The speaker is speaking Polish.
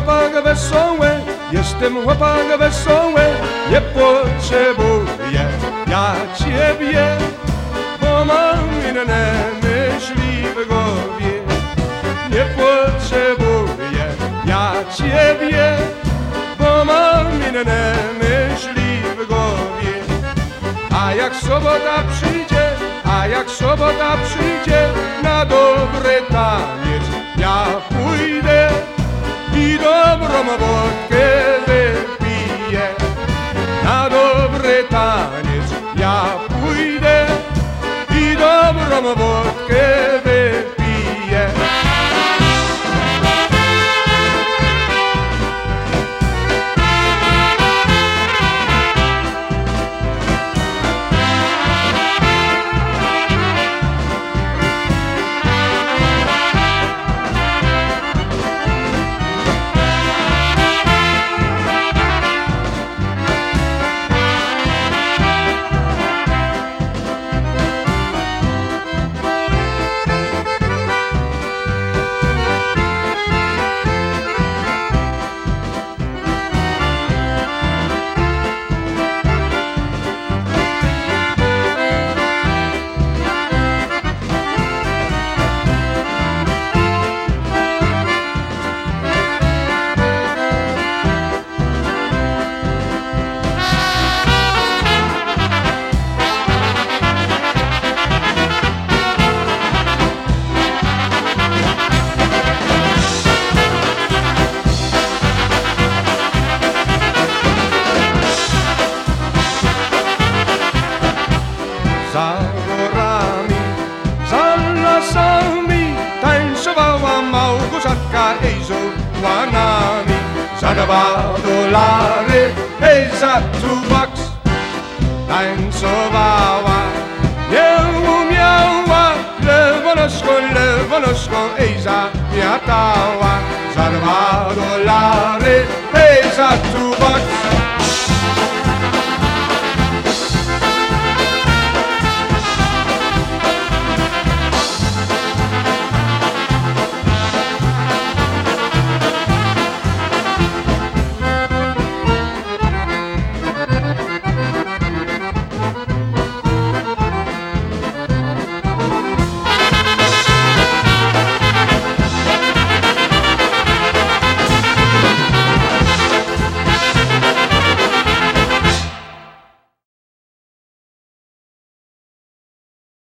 chłopak wesoły, jestem chłopak wesoły, nie potrzebuję ja ciebie, bo mam inne myśli w głowie. Nie potrzebuję ja ciebie, bo mam inne myśli w głowie. A jak sobota przyjdzie, a jak sobota przyjdzie na dobry taniec, ja dobrą wódkę wypiję. Na dobry taniec ja pójdę i dobrą wódkę Saurami, Salla Sami tańczowała Małgorzatka, ej żołła nami. Za dwa dolary, ej za two bucks tańcowała. Nie umiała, lewo nożką, lewo nożką, ej zamiatała. Za dwa dolary, ej za